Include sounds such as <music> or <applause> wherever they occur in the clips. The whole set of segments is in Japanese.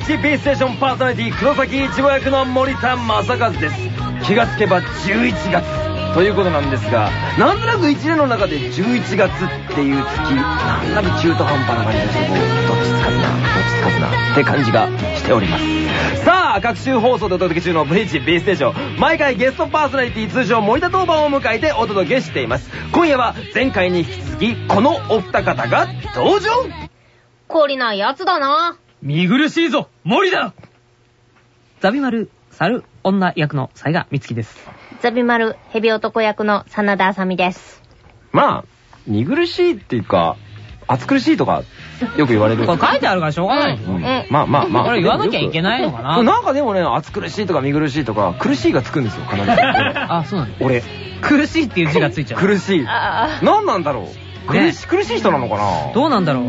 11B ステーションパーソナリティ黒崎一郎役の森田正和です。気がつけば11月。ということなんですがなんとなく1年の中で11月っていう月なんとなく中途半端な感じですけどどっちつかずなどっちつかずなって感じがしております。さあ各週放送でお届け中の「ブリーチ B ステーション」毎回ゲストパーソナリティ通称森田当番を迎えてお届けしています。今夜は前回に引き続きこのお二方が登場。懲りないやつだな。見苦しいぞ森だザビマル、猿、女役の雑賀美月です。ザビマル、ヘビ男役の真田あさみです。まあ、見苦しいっていうか、暑苦しいとか、よく言われる。これ書いてあるからしょうがない。まあまあまあ。これ言わなきゃいけないのかななんかでもね、暑苦しいとか見苦しいとか、苦しいがつくんですよ、必ず。<laughs> あ、そうなんだ。俺、苦しいっていう字がついちゃう。苦しい。あ何なんだろう苦し苦しい人なのかなどうなんだろう。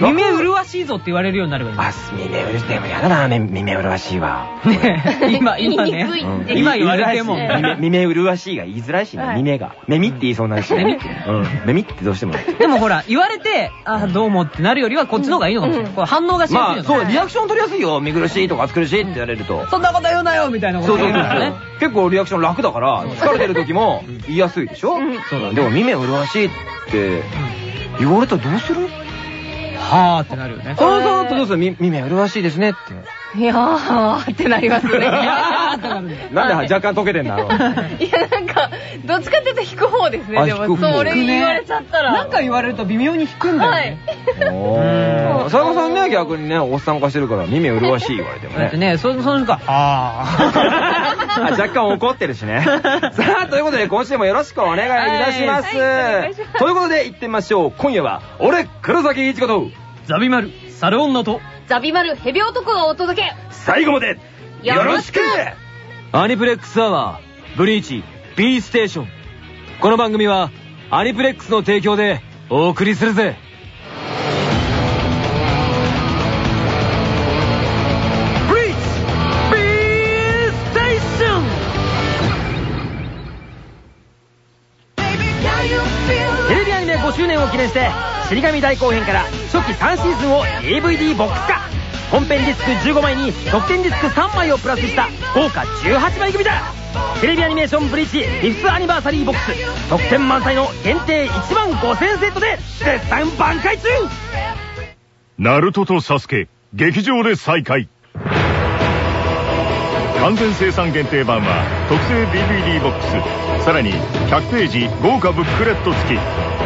耳麗しいぞって言われるようになればいいあ、耳うるしい。でもやだな、耳麗しいわ。ねえ <laughs> 今、今ね。今言われても。耳耳麗しいが言いづらいしね、はい耳が。耳って言いそうになるし。耳うん。耳ってどうしても。でもほら、言われて、あ、どうもってなるよりはこっちの方がいいのかもしれない。反応がしやすいまあ、そう。リアクション取りやすいよ。見苦しいとか暑苦しいって言われると。そんなこと言うなよみたいなこと言うからね。結構リアクション楽だから、疲れてる時も言いやすいでしょ？でも、耳麗しいって言われたらどうする？はーってなるよね。そうそうとどうするみ耳麗しいですねって。いやーってなりますね。あーってなるんで若干溶けてんだろう。<laughs> いや、なんか、どっちかっていうと引く方ですね、でも。それ言われちゃったら。なんか言われると微妙に引くんだよはいね。。おー。佐賀さんね、逆にね、おっさん化してるから耳麗しい言われてもね。だってね、そその人が、はあ <laughs> <laughs> 若干怒ってるしね。<laughs> さあ、ということで今週もよろしくお願いいたします。はいはいお願いしますということで行ってみましょう。今夜は、俺、黒崎一子と、ーザビマル、猿女と、ザビマル、ヘビ男がお届け。最後まで、よろしくアニプレックスアワー、ブリーチ、B ステーション。この番組は、アニプレックスの提供でお送りするぜ。周年を記念して死神大後編から初期3シーズンを DVD ボックス化。本編ディスク15枚に特典ディスク3枚をプラスした豪華18枚組だ。テレビアニメーションブリーチフィフスアニバーサリーボックス。特典満載の限定1万5000セットで絶賛挽回中。ナルトとサスケ、劇場で再会。完全生産限定版は特製 DVD ボックス、さらに100ページ豪華ブックレット付き。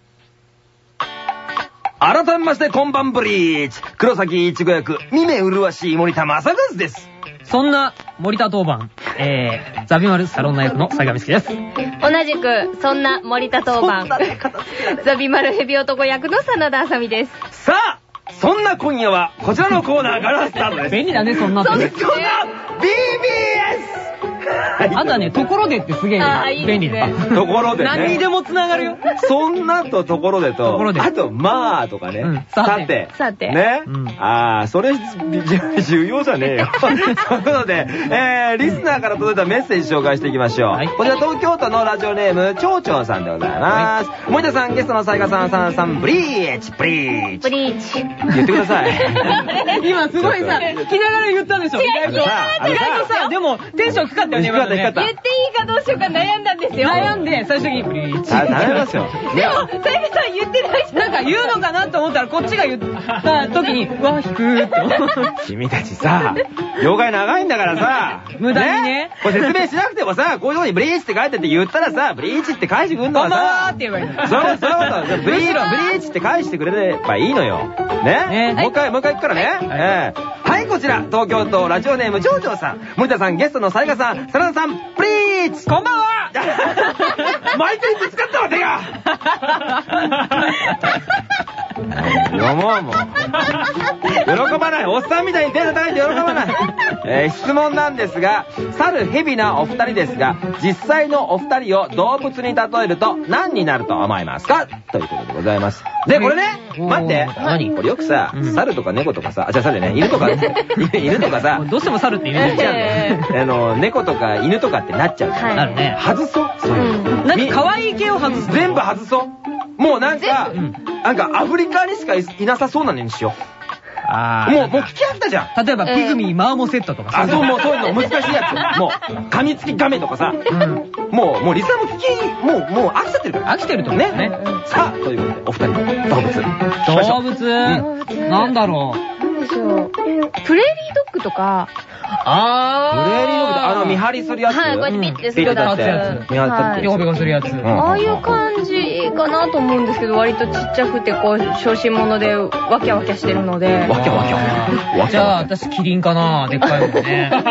改めましてこんばんブリーチ黒崎いちご役峰麗しい森田正和ですそんな森田当番、えー、ザビマル、猿女役の雑賀美月です。同じく、そんな森田当番。ザビマルヘビ男役の真田あさみです。さあそんな今夜はこちらのコーナーからスタートです便利だね、そんな。そんな BBS! <laughs> あとはね、ところでってすげえ便利だ。ところでね。何にでも繋がるよ。そんなとところでと、ところであと、まあとかね。うんささてて。さてね。うんああ、それ、じ重要じゃねえよ。<laughs> ということで、えー、リスナーから届いたメッセージ紹介していきましょう。はいこちら東京都のラジオネーム、蝶々さんでございます。森田さん、ゲストの雑賀さん、さんさん、ブリーチ、ブリーチ。ブリーチ。言ってください。<laughs> 今すごいさ、聞きながら言ったんでしょ。意外とさあのさ意外とさ、でもテンション低かったよね、低かった今のね言っていいかどうしようか悩んだんですよ。悩んで、最終的にブリーチ。あ頼みますよ。でも、さゆかさん言ってないじゃなんか言うのかなと思ったら、こっちが言った時に、うわ、引くーって。君たちさ、業界長いんだからさ、無駄にねこれ説明しなくてもさ、こういうとこにブリーチって書いてって言ったらさ、ブリーチって返してくんのははーって言えばいいの。そうそうそう。ブリーチ、ブリーチって返してくれればいいのよ。ねねもう一回、もう一回行くからね。ええはい、こちら、東京都ラジオネーム、ジョージョーさん。森田さん、ゲストの雑賀さん、サラダさん、ブリーチこんばんは。マイクにぶつかったわ、手が <laughs> 思うもん。喜ばない。おっさんみたいに手叩いて喜ばない。えー質問なんですが、猿、蛇なお二人ですが、実際のお二人を動物に例えると何になると思いますか？ということでございます。で、これね、待って。何？これよくさ、うん猿とか猫とかさ、あ、じゃあ猿ね、犬とか、<laughs> 犬とかさ、どうしても猿ってイメージあるえあの、猫とか犬とかってなっちゃうじゃん。はいなるね。外そう？そういうか可愛い系を外す。全部外そう。もうなんかなんかアフリカにしかいいなさそうなのにしよう。あーもう、もう聞き飽きたじゃん。例えば、ピグミーマーモセットとかあ、そう、もうそういうの難しいやつ。もう、噛みつきガメとかさ。うん。もう、もうリスナーも聞き、もう、もう飽きちゃってるから。飽きてるとね。ね。さあ、ということで、お二人、動物。動う物、なんだろう。でしょう。プレーリードッグとか、あー。プレーリードッグってあの見張りするやつ？はい、こうやってピッてするやつ。ピッてやつ見張ってピコピコするやつ。んああいう感じかなと思うんですけど、割とちっちゃくて、こう、小心者で、ワキャワキャしてるので。わけわけわけ。わけじゃあ。私、キリンかなでっかい方ね。<laughs>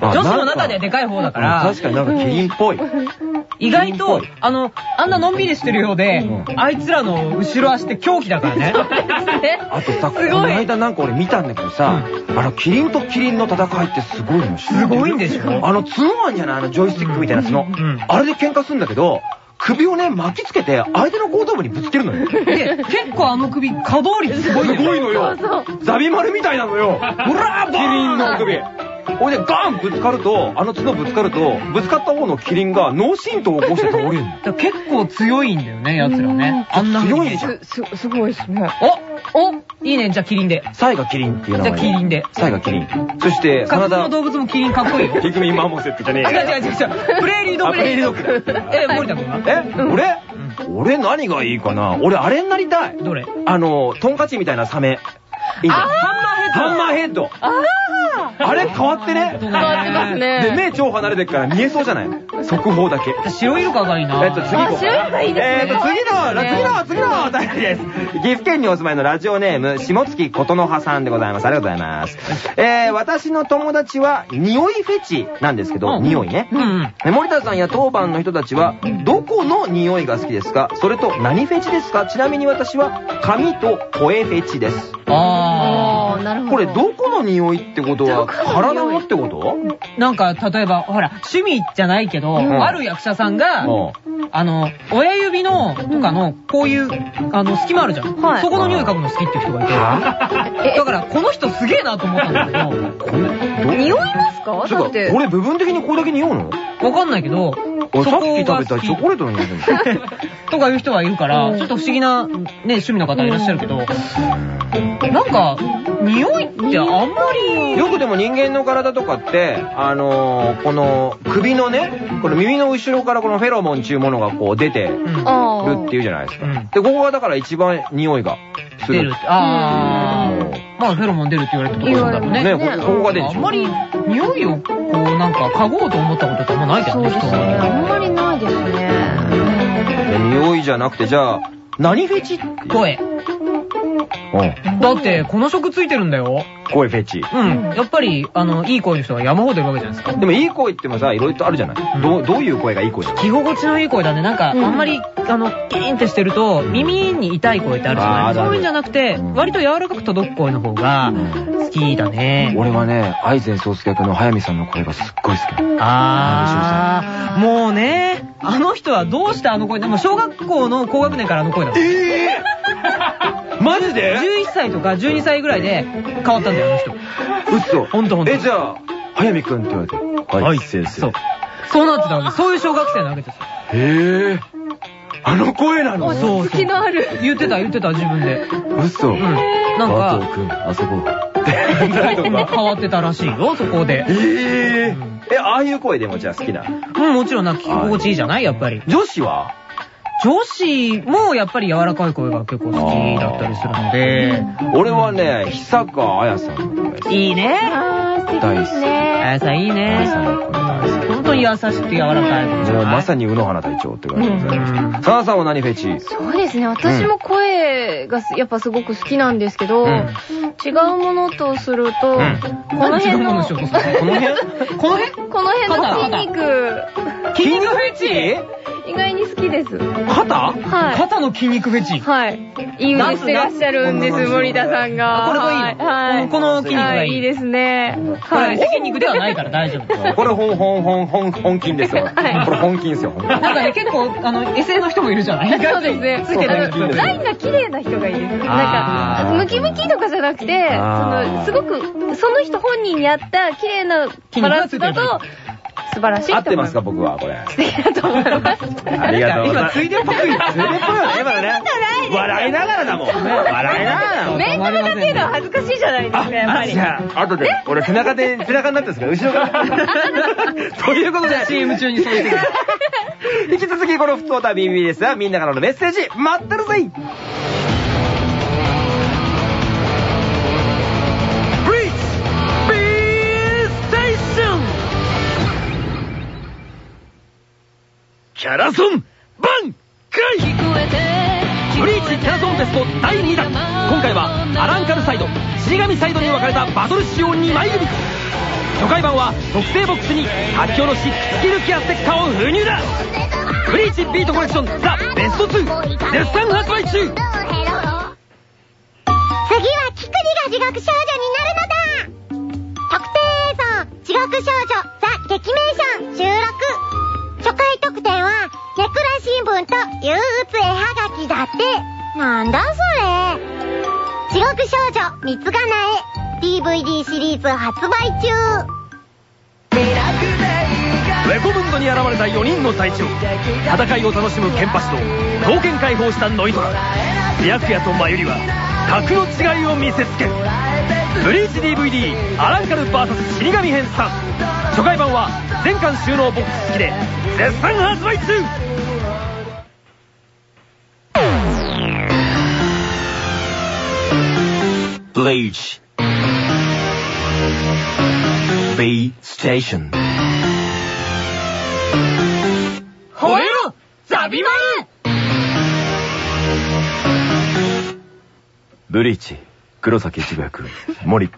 あ女子の中ではでかい方だからうん確かになんかキリンっぽい。<laughs> 意外とあの、あんなのんびりしてるようでう、あいつらの後ろ足って狂気だからね。<laughs> あとさ、この間なんか俺見たんだけどさ、あの、キリンとキリンの戦いってすごいのすごいんでしょ？あの、角あんじゃないあの、ジョイスティックみたいな角。んあれで喧嘩するんだけど、首をね、巻きつけて、相手の後頭部にぶつけるのよ。で、結構あの首、可動率すごいすごいのよ。ザビマルみたいなのよ。ほらキリンの首。ほいで、ガンぶつかると、あの角ぶつかると、ぶつかった方のキリンが脳震盪を起こして倒れるの。結構強いんだよね、奴らね。あんな強いでしょす、す、すごいですね。おおいいね、じゃあキリンで。サイがキリンっていう名じゃ前あキリンで。サイがキリン。そして、カツのカナダ、動物もキリンかっこいいよ。ピグミンマーモセットじゃねえ違う違う違う違う。プレーリードッグ。あプレーリードッグえ、森田君は？え俺？俺何がいいかな？俺あれになりたい。どれ？あの、トンカチみたいなサメ。いいじゃん。ハンマーヘッド。ああれ変わってね。変わってますね。で、目超離れてっから見えそうじゃない？速報だけ。白イルカがいいな。えっと、次行白いのがいいですねえっと、次の、次の、次のお便りです。岐阜県にお住まいのラジオネーム、下月琴の葉さんでございます。ありがとうございます。えー、私の友達は、匂いフェチなんですけど、うん匂いね。うんうん。え森田さんや当番の人たちは、どこの匂いが好きですか？それと何フェチですか？ちなみに私は、髪と声フェチです。ああー、なるほど。これ、どこの匂いってことは、体のってこと？ー。なんか、例えば、ほら、趣味じゃないけど、ん。ある役者さんが、うん。あの、親指の、とかの、こういう、あの、隙間あるじゃん。はい。そこの匂い嗅ぐの好きっていう人がいて。えだから、この人すげえなと思ったんだけど、これ、どう？匂いますか？だって。これ部分的にこれだけ匂うの？わかんないけど、俺さっき食べたチョコレートの匂い <laughs> とかいう人はいるから、うん。ちょっと不思議な、ね、趣味の方いらっしゃるけど、なんか、匂いってあんまり、よくでも人間の体とかって、あのー、この首のね、この耳の後ろからこのフェロモンっていうものがこう出てるっていうじゃないですか。うん。で、ここがだから一番匂いがする。出るって。あー。まあ、フェロモン出るって言われてるところなんだろうね。ね、こここが出る。あんまり、匂いを、こう、なんか、嗅ごうと思ったことってあんまないじゃんそうですね。あんまりないですね。で匂いじゃなくて、じゃあ、何フェチ声。うん。だって、この色ついてるんだよ。声フェチ。うん。やっぱり、あの、いい声の人が山ほどいるわけじゃないですか。でもいい声ってもさ、いろいろとあるじゃない、うんどう、どういう声がいい声なの？着心地のいい声だね。なんか、あうんんまり、あの、キーンってしてると、耳に痛い声ってあるじゃないあーあるあるそういうんじゃなくてうん、割と柔らかく届く声の方が、好きだね。俺はね、愛前宗介役の早見さんの声がすっごい好きなの。あー、もうね、あの人はどうしてあの声でもう小学校の高学年からあの声だもん。ええマジで？11歳とか12歳ぐらいで変わったんだよ、あの人。嘘ほんとほんとえ、じゃあ、早見くんって言われて。はい、先そう。そうなってたわけそういう小学生なわけですよ。へえ。あの声なの？そう落ち着きのある。言ってた、言ってた、自分で。嘘。うん。なんか、くん、あそこ。<laughs> 変わってたらしいよ、そこで。えええ、ああいう声でもじゃあ好きな？うん、もちろんなんか聞き心地いいじゃないやっぱり。女子は？女子もやっぱり柔らかい声が結構好きだったりするので、俺はね、久川綾さんの声が好き。いいね。あー、素敵ですあね。やさんいい綾さんね。の声大好き。本当に優しくて柔らかい声じゃもうまさに宇野花隊長って感じでございうんます。さあさんは何フェチ？そうですね。私も声がすやっぱすごく好きなんですけど、うん違うものとすると、んこの辺の、この辺？この辺？この辺の筋肉、筋肉フェチ？きです。肩？はい。肩の筋肉フェチ？はい。いい腕してらっしゃるんです、森田さんが。これがいいの？はい。この筋肉がいいはい、いいですね。これ、はい。筋肉ではないから大丈夫。<laughs> これ本、本、本、本、本金ですよ。これ本金ですよ。なんかね、結構、あの、エセの人もいるじゃない？<laughs> そうですね。ついてるあのラインが綺麗な人がいいです。なんか、ムキムキとかじゃなくて、その、すごく、その人本人に合った綺麗なバランスだと、素晴らしい合ってますか、僕僕は、これ。素敵だと思います。ありがとうござい今、ます。ついでっぽくついでっぽいよね、今のね。笑いながらだもん。笑いながらだもん。面と向かっていうのは恥ずかしいじゃないですか、やっぱり。じゃあ、後で、俺背中で、背中になってるんですから、後ろから。<laughs> ということで、CM 中にそう言ってくる。引き続きこのふつおた BB ですが、みんなからのメッセージ、待ってるぜキャラソンバンカイブリーチキャラソンフェスト第2弾。今回はアランカルサイド死神サイドに分かれたバトル仕様2枚組。初回版は特製ボックスに書き下ろし突き抜きアステッカーを封入だ。ブリーチビートコレクションザ・ベスト2絶賛発売中。次はキクリが地獄少女になるのだ。特定映像地獄少女ザ・劇名ション。収録。初回特典はネクラ新聞と憂鬱絵はがきだって。なんだそれ。地獄少女三つがなえ DVD シリーズ発売中。レコムンドに現れた4人の隊長。戦いを楽しむケンパシと刀剣解放したノイトラ。白夜とマユリは格の違いを見せつける。ブリーチ DVD アランカル VS 死神編3初回版は全巻収納ボックス付きで絶賛発売中ブリーチ B ステーション。吠えろ!ザビマル!ブリーチ、黒崎一護役、森、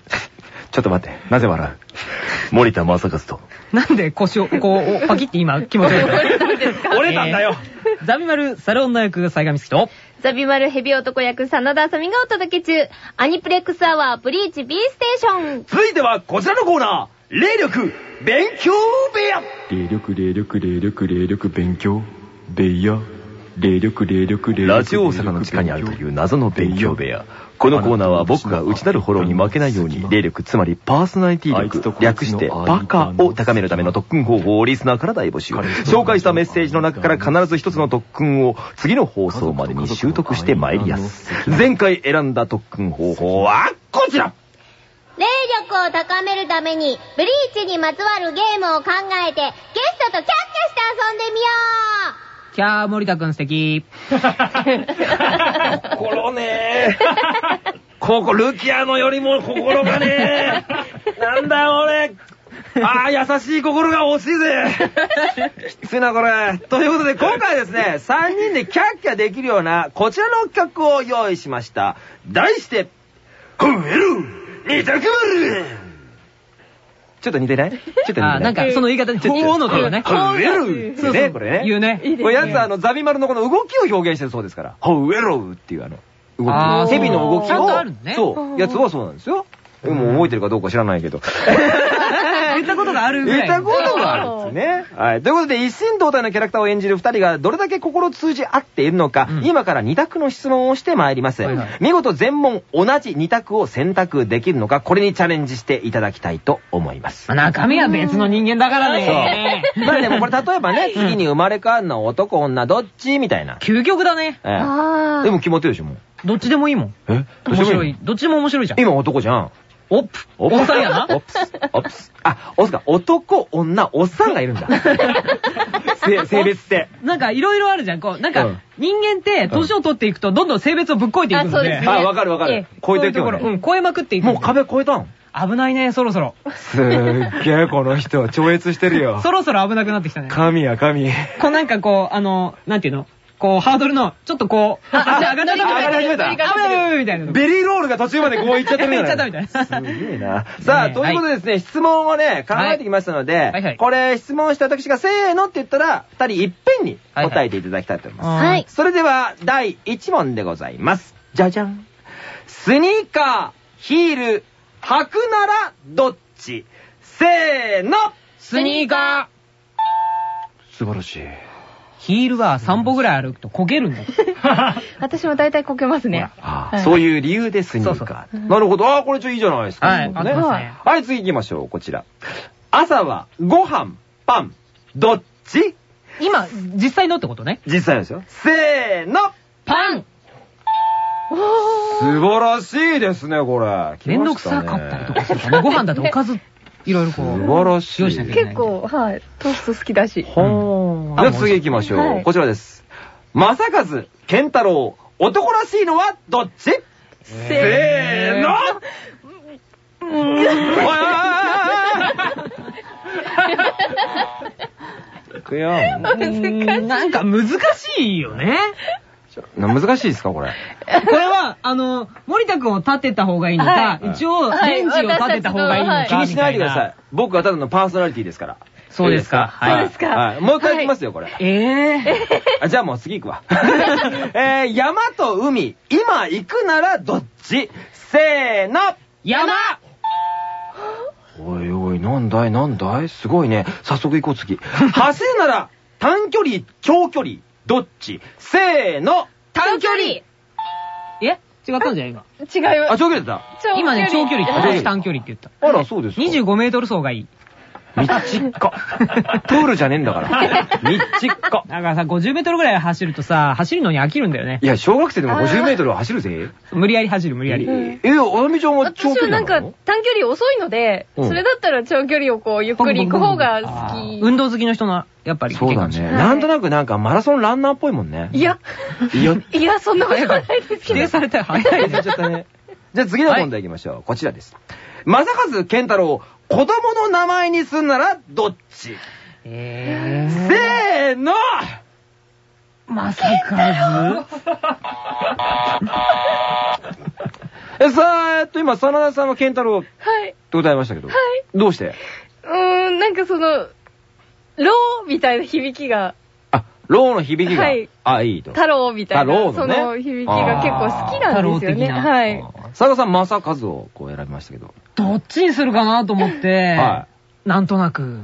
ちょっと待って、なぜ笑う？森田正和と。なんで腰を、こう、パキって今、気持ち悪い。<laughs> 折れたんだよえーザビマル、サル女役、サイガミスキと、ザビマルヘビ男役、真田あさみがお届け中。アニプレックスアワー、ブリーチ B ステーション。続いてはこちらのコーナー、霊力勉強部屋霊力霊力霊力霊力勉強ベイヤ霊力霊力霊力ラジオ大阪の地下にあるという謎の勉強部屋。このコーナーは僕が内なるフォローに負けないように、霊力、つまりパーソナリティ力、略してバカを高めるための特訓方法をリスナーから大募集。紹介したメッセージの中から必ず一つの特訓を次の放送までに習得して参りやす。前回選んだ特訓方法はこちら霊力を高めるためにブリーチにまつわるゲームを考えてゲストとキャッキャして遊んでみよキャー、森田くん素敵。心ねーここ、ルキアのよりも心がねなんだ、俺。ああ、優しい心が欲しいぜ。きついな、これ。ということで、今回ですね、3人でキャッキャできるような、こちらの企画を用意しました。題して、ふえる二択丸ちょっと似てない？ちょっと似てない？あー、なんか、その言い方に、ほーのとよね。ふえるってね、これね。言うね。これやつはあの、ザビマルのこの動きを表現してるそうですから。ほうえろうっていうあの、動き。蛇の動きをそう、やつはそうなんですよ。でも覚えてるかどうか知らないけど。<laughs> 言ったことがあるぐらい。言ったことがあるんですね。はい。ということで、一心同体のキャラクターを演じる二人がどれだけ心通じ合っているのか、うん今から二択の質問をしてまいります。はいはい見事全問同じ二択を選択できるのか、これにチャレンジしていただきたいと思います。中身は別の人間だからね。まあでもこれ例えばね、次に生まれ変わるのは男、女、どっちみたいな。究極だね。ええあでも決まってるでしょ、もう。どっちでもいいもん。え？面白い。どっちでも面白いじゃん。今男じゃん。おっぷ。おおっさんやな？オプス。オプス。あ、おっすか。男、女、おっさんがいるんだ。<laughs> 性性別って。なんかいろいろあるじゃん。こう、なんかうん、人間って年を取っていくとどんどん性別をぶっこいていくのであそうですね。あ、わかるわかるええ。超えていくこうん、超えまくっていく。もう壁越えたん？危ないね、そろそろ。すっげえ、この人、超越してるよ。そろそろ危なくなってきたね。神や神。こうなんかこう、あの、なんていうの？こう、ハードルの、ちょっとこう、足上がったみたいな。上がり始めたあ、やべやべみたいな。ベリーロールが途中までこう行っちゃってるじゃない行っちゃったみたいなすげえな。さあ、ねということでですね、質問をね、考えてきましたので、これ質問して私がせーのって言ったら、二人いっぺんに答えていただきたいと思います。ははい。それでは、第1問でございます。じゃじゃん。スニーカー、ヒール、履くならどっちせーのスニーカ素晴らしい。ー。ヒールは3歩ぐらい歩くと焦げるんだよ。<laughs> 私も大体こけますね。ああはいそういう理由でスニーカー。なるほど。ああ、これちょっといいじゃないですか。はい次行きましょう。こちら。朝はご飯、パン、どっち？今、実際のってことね。実際ですよ。せーのパン素晴らしいですね、これ。めんどくさかったりとかするからね。ご飯だとおかず、<laughs> いろいろこう。素晴らしい。結構、はい。トースト好きだし。ほー。あじゃあ次行きましょう。はいこちらです。正和、健太郎、男らしいのはどっち？せーのおいくよ。うん <laughs> なんか難しいよね。な難しいですか、これ？これは、あの、森田くんを立てた方がいいのか、はい一応、はいレンジを立てた方がいいのか、はい気にしないでくださみい。僕はただのパーソナリティですから。そうですかはいそうですか？はい。もう一回行きますよ、これ。ええあじゃあもう次行くわ。<laughs> えー、山と海、今行くならどっち？せーの山おいおい、なんだい？なんだい？すごいね。早速行こう次。走るなら短距離、長距離、どっち？せーの短距離え？違ったんじゃない今。あ、違います。長距離だっ今ね、長距離って言った。短距離って言った。た。あら、そうですか。25メートル走がいい。みっちっか。プールじゃねえんだから。みっちっか。だからさ、50メートルぐらい走るとさ、走るのに飽きるんだよねい。や、小学生でも50メートルは走るぜ。無理やり走る、無理やり。え、あやみちゃんは長距私はなか離なんの短距離遅いので、うんそれだったら長距離をこうゆっくり行く方が好き。運動好きの人の、やっぱり意そうだね。なんとなくなんかマラソンランナーっぽいもんね。いや、いや、いや、そんなことはないです否けど。定されたら早いね。ちゃったね。じゃあ次の問題行きましょう。こちらです。正和健太郎、子供の名前にすんならどっち？えせーのー、まさか <laughs> え、さあ、えっと、今、真田さんは健太郎ってはい。答えましたけど。はい。どうして？うーん、なんかその、ローみたいな響きが、あ、ローの響きが。はいあ、いいと。太郎みたいな、そ太郎の響きが結構好きなんですよね。はい。佐賀さん、正和をこう選びましたけど。どっちにするかなと思って、はなんとなく。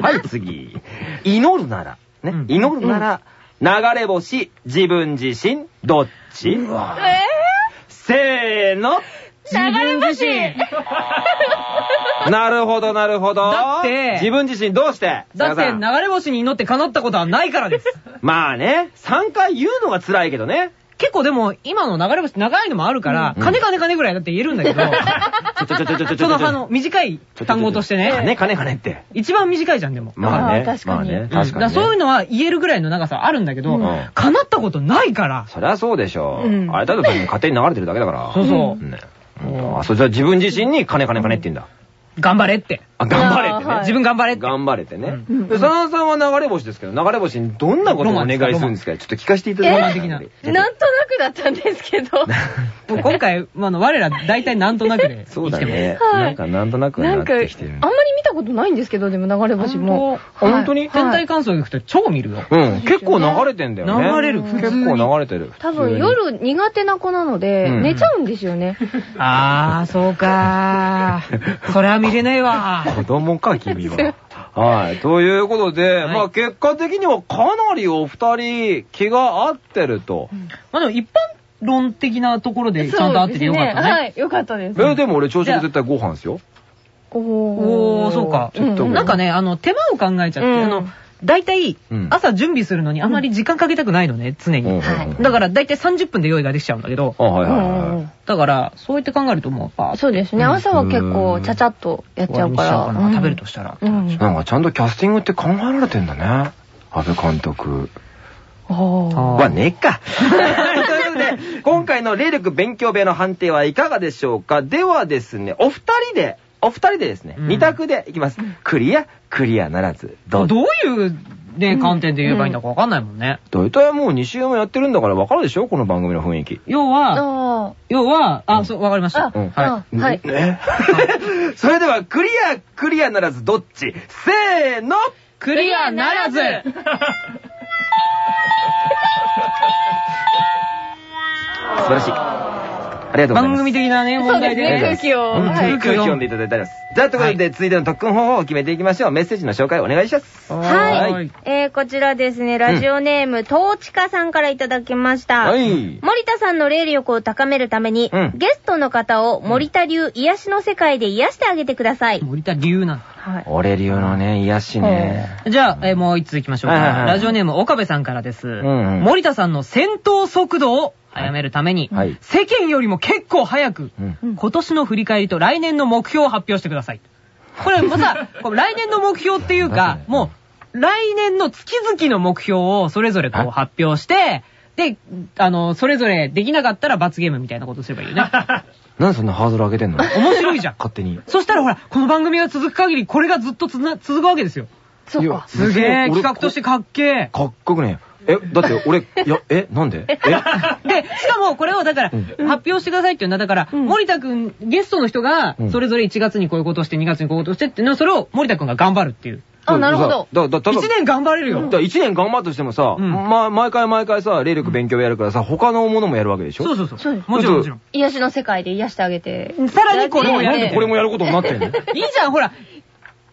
はい、次。祈るなら、ね、うん祈るなら、流れ星、自分自身、どっち？えせーの自分自身なるほど、なるほど。だって自分自身どうして？だって流れ星に祈って叶ったことはないからです。まあね、3回言うのが辛いけどね。結構でも、今の流れ星長いのもあるから、うん金金金ぐらいだって言えるんだけど、<laughs> ちょちょちょちょちょちょちょ。そのあの、短い単語としてね、金金金って。一番短いじゃん、でも。まあね。あー確かにまあね。うん確かに、ね。だらそういうのは言えるぐらいの長さあるんだけど、うん叶ったことないから。そりゃそうでしょう。うんあれだと多分勝手に流れてるだけだから。そうそうね。あ、それじゃあ自分自身に金金金って言うんだ。頑張れって。あ、頑張れってね。はい自分頑張れって。頑張れってね。うんで、佐野さんは流れ星ですけど、流れ星にどんなことをお願いするんですか？ちょっと聞かせていただきますなんとなくだったんですけど。も <laughs> う今回、あの、我ら大体なんとなくで生 <laughs> そうだ。ね。はいなんかなんとなくなっなんか、あんまりてきてる。見たことないんですけど、でも流れ星も。本当本当に天体観測行くと超見るよ。うん、結構流れてんだよね。流れる結構流れてる。多分夜苦手な子なので、うん寝ちゃうんですよね。あー、そうかー。それは見れないわ。子供か、君は。<laughs> はい。ということで、はいまあ結果的にはかなりお二人気が合ってると。まあでも一般論的なところでちゃんと合っててよかったね。はい、よかったです。え、でも俺朝食絶対ご飯ですよ。おおー、そうか。ちょっとうんなんかね、あの、手間を考えちゃって、うんあの、大体うん、朝準備するのにあまり時間かけたくないのね、常うんに。はいだから大体30分で用意ができちゃうんだけど、あ、はいはいうんはい。だから、そうやって考えるともう、そうですね。朝は結構ちゃちゃっとやっちゃうから。食べるとしたら。うん。なんかちゃんとキャスティングって考えられてんだね。安倍監督。はねえか。<laughs> ということで、今回の霊力勉強部屋の判定はいかがでしょうかではですね、お二人で、お二人でですね、うん二択でいきます。クリア、クリアならず、どう？ぞ。どういうで、観点で言えばいいんだかわかんないもんね。大体もう2週もやってるんだから分かるでしょ？この番組の雰囲気。要は、あ要は、あ、そう、わかりました。あうんあはい。ね。<laughs> それでは、クリア、クリアならずどっち？せーのクリアならず素晴らしい。ありがとうございます。番組的なね、問題でそうですね空気を空気を読んでいただいてあります。じゃあ、ということで、続いての特訓方法を決めていきましょう。メッセージの紹介お願いします。はい。はいえー、こちらですね、ラジオネーム、トーチカさんからいただきました。はい。森田さんの霊力を高めるために、うんゲストの方を森田流癒しの世界で癒してあげてください。森田流な。はい。俺流のね、癒しね。じゃあ、えーもう一つ行きましょうか。はいはいはいラジオネーム岡部さんからです。んうん森田さんの戦闘速度を早めるために、はい世間よりも結構早く、うん。今年の振り返りと来年の目標を発表してください。これまた、<laughs> 来年の目標っていうか、もう、来年の月々の目標をそれぞれこうあ発表して、で、あの、それぞれできなかったら罰ゲームみたいなことすればいいよね。<laughs> なんでそんなハードル上げてんの？面白いじゃん。勝手に。そしたらほら、この番組が続く限り、これがずっとつな続くわけですよ。そういやすげえ、俺企画としてかっけえ。かっこよくねえ。え、だって俺、いや、え、なんで？え？<laughs> で、しかもこれをだから、発表してくださいっていうのは、だから、森田くん、ゲストの人がうん、それぞれ1月にこういうことをして、2月にこういうことをしてっていうのを、それを森田くんが頑張るっていう。あ、なるほど。だ、だ、ただ、1年頑張れるよ。だから1年頑張ったとしてもさ、うんま、毎回毎回さ、霊力勉強やるからさ、他のものもやるわけでしょ？そうそうそう。もちろんもちろん。癒しの世界で癒してあげて。さらにこれもやるなんでこれもやることになってんの？<laughs> いいじゃん、ほら。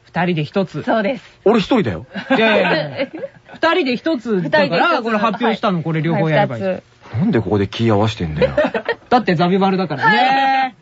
二人で一つ。そうです。俺一人だよ。いやいやいや <laughs> 二人で一つだから、二人で一つこれ発表したの、これ両方やればいい。はい二なんでここで気合わしてんだよ。<laughs> だってザビバルだからね。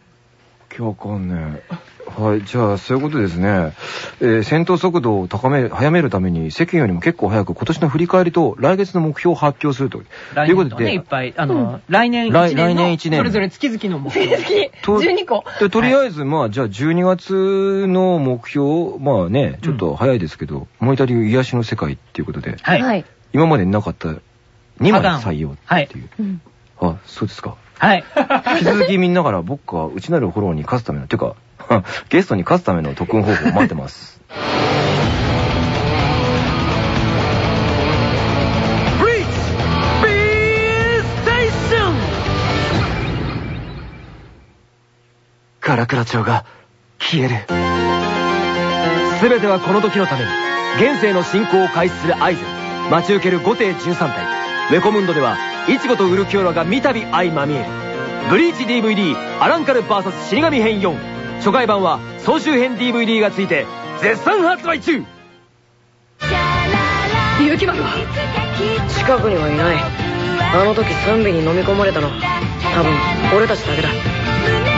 今日わかんねえ。はい、じゃあ、そういうことですね。えー戦闘速度を高め、早めるために、世間よりも結構早く今年の振り返りと来月の目標を発表すると。と来いうこと年とね、いっで、ぱい、あの、来年一来年の来年一年それぞれ月々の目標。と12個。でとりあえず、まあ、じゃあ12月の目標、まあね、ちょっと早いですけど、モニタリー癒しの世界っていうことで、はい。はい。今までになかった2枚採用っていう。うんあ、そうですか。はい。引き続きみんなから僕が内なるフォローに勝つための、てか、<laughs> ゲストに勝つための特訓方法を待ってます。カラクラ町が消える。すべてはこの時のために、現世の進行を開始するアイゼン、待ち受ける5艇13体、ウェコムンドでは、イチゴとウルキオラが三度相まみえる。ブリーチ DVD アランカル VS 死神編4初回版は総集編 DVD がついて絶賛発売中。雪丸は近くにはいない。あの時ゾンビに飲み込まれたの。多分俺たちだけだ。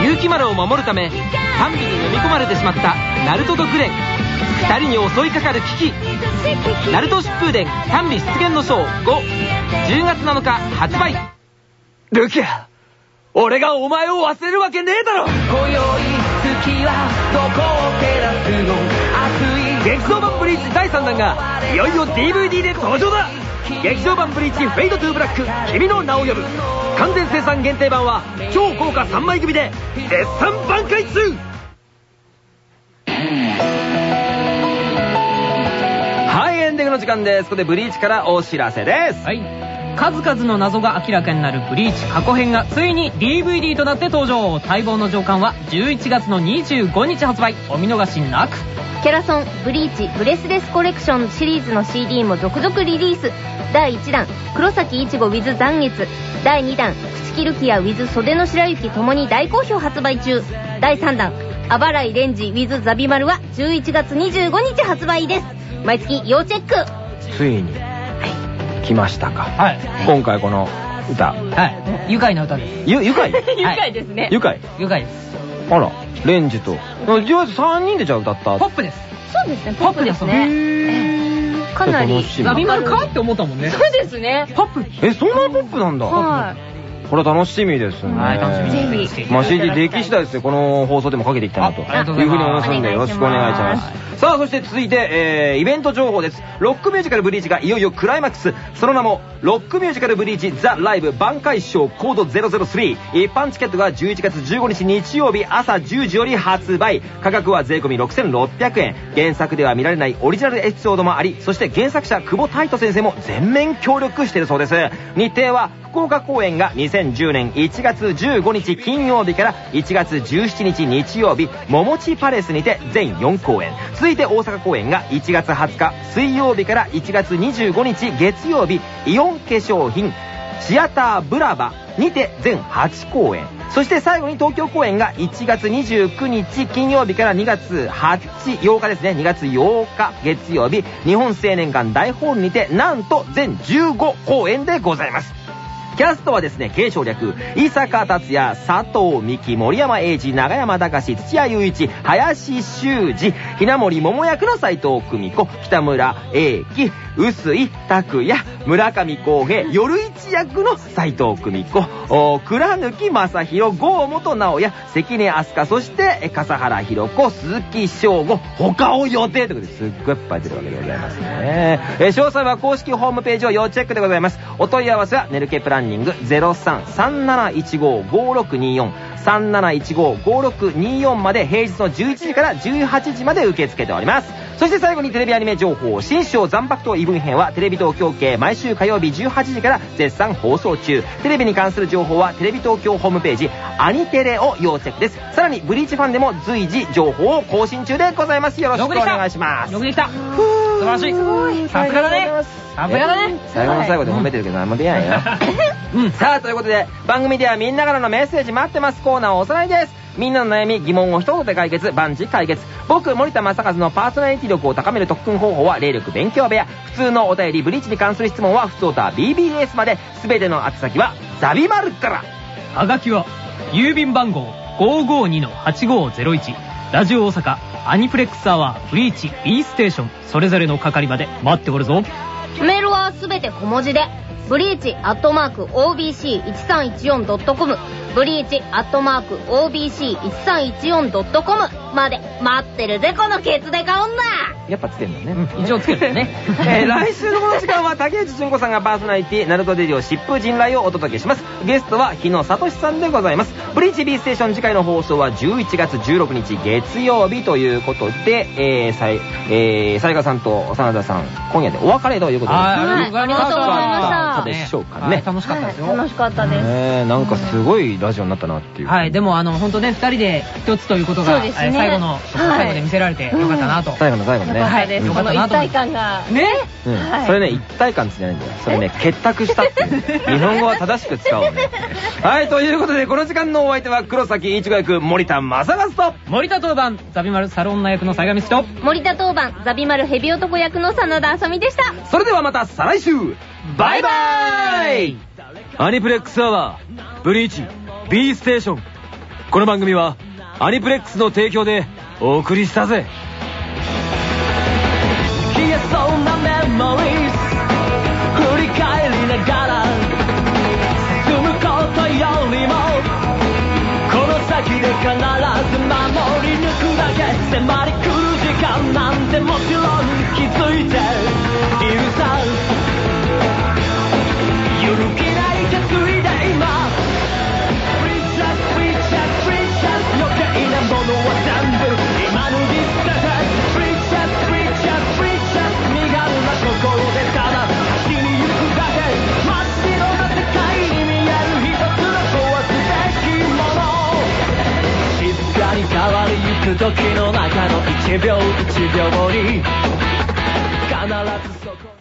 幽鬼丸を守るため三尾に飲み込まれてしまったナルトと紅蓮二人に襲いかかる危機。ナルト疾風伝三尾出現の章510月7日発売。ルキア俺がお前を忘れるわけねえだろ。今宵月はどこを照らすの？熱い。劇場版ブリーチ第3弾がいよいよ DVD で登場だ。劇場版ブリーチ Fade to Black君の名を呼ぶ。完全生産限定版は超豪華3枚組で絶賛挽回中の時間ですここでブリーチからお知らせですはい。数々の謎が明らかになるブリーチ過去編がついに DVD となって登場待望の上巻は11月の25日発売お見逃しなくキャラソン、ブリーチ、ブレスレスコレクションシリーズの CD も続々リリース。第1弾、黒崎いちご with 残月。第2弾、朽木ルキア with 袖の白雪ともに大好評発売中。第3弾、あばらいレンジ with ザビマルは11月25日発売です。毎月要チェック。ついに来ましたか。はい。今回この歌。はい。愉快な歌です。ゆ愉快？<laughs> 愉快ですね。愉快？愉快です。あらレンジと。とりあえず3人でじゃあ歌った？ポップです。そうですね、ポップですね。かなり。楽しみ。ザビマルかって思ったもんね。そうですね。ポップえそんなにポップなんだ。はこれ楽しみですね。はい、楽しみにぜまあ CD らでき次第ですね、この放送でもかけていきたいなと。いうふうに思いますので、よろしくお願いします。さあ、そして続いて、えー、イベント情報です。ロックミュージカルブリーチがいよいよクライマックス。その名も、ロックミュージカルブリーチザ・ライブ挽回賞コード003。一般チケットが11月15日日曜日朝10時より発売。価格は税込み6600円。原作では見られないオリジナルエピソードもあり、そして原作者久保太斗先生も全面協力しているそうです。日程は、福岡公演が2010年1月15日金曜日から1月17日日曜日、桃地パレスにて全4公演。続いて大阪公演が1月20日水曜日から1月25日月曜日、イオン化粧品、シアターブラバにて全8公演。そして最後に東京公演が1月29日金曜日から2月8、8日ですね、2月8日月曜日、日本青年館大ホールにてなんと全15公演でございます。キャストはですね、継承略、伊坂達也、佐藤美希、森山英二、長山隆、土屋雄一、林修二、ひな森桃役の斎藤久美子、北村英樹、臼井拓也、村上康平、夜一役の斎藤久美子、倉貫正宏、郷本直也、関根飛鳥、そして、笠原弘子、鈴木翔吾、他を予定ということですっごいいっぱい出るわけでございますね。詳細は公式ホームページを要チェックでございます。お問い合わせは、ネルケプランニング03-3715-5624 3715-5624まで平日の11時から18時まで受け付けております。そして最後にテレビアニメ情報、新章残白と異文編はテレビ東京系毎週火曜日18時から絶賛放送中。テレビに関する情報はテレビ東京ホームページ、アニテレを要チェックです。さらにブリーチファンでも随時情報を更新中でございます。よろしくお願いします。よくできた素晴らしい。さすがだね。さすがだね。最後の最後で褒めてるけど何も出ないよ。うん、さあ、ということで、番組ではみんなからのメッセージ待ってます。コーナーをおさらいで。す。みんなの悩み、疑問を一言で解決、万事解決。僕、森田正和のパーソナリティ力を高める特訓方法は、霊力勉強部屋。普通のお便り、ブリーチに関する質問は、普通オタ BBS まで、すべての宛先は、ザビマルから。はがきは、郵便番号552-8501、ラジオ大阪、アニプレックスアワー、ブリーチ、E ステーション、それぞれの係まで待っておるぞ。メールはすべて小文字で、ブリーチアットマーク OBC1314.com、ブリーチアットマーク OBC1314.com まで待ってるぜ、このケツデカ女やっぱつけんだね。以上つけてね。<laughs> えー来週のこの時間は竹内純子さんがパーソナリティ、ナルトデリオ疾風陣雷をお届けします。ゲストは日野聡さんでございます。ブリーチ B ステーション次回の放送は11月16日月曜日ということで、えー、さい、えー、さやかさんと真田さん、今夜でお別れということで。ありがとうございました。ありがとうございましたどうでしょうかねはい楽しかったですよ。楽しかったです。ねえなんかすごいラジオになったなっていう。はい、でもあの、本当ね、二人で一つということが、最後の、はい最後で見せられてよかったなと。最後の最後のね。よかったです。よかこの一ったなと思って体感が。ねうんはいそれね、一体感じゃないんだよ。それね、結託したっていう。日本語は正しく使おうね。<laughs> はい、ということで、この時間のお相手は黒崎一護役森田正和と、森田当番、ザビマルサロンナ役の坂道と、森田当番、ザビマルヘビ男役の真田あさみでした。それではまた再来週バイバーイアニプレックスアワー、ブリーチ、B ステーション。この番組は、アニプレックスの提供でお送りしたぜ。消えそうなメモリー振り返りながら、進むことよりも、この先で必ず守り抜くだけ迫り来る時間なんてもちろん気づいているさ。く時の中の1秒1秒に必ずそこ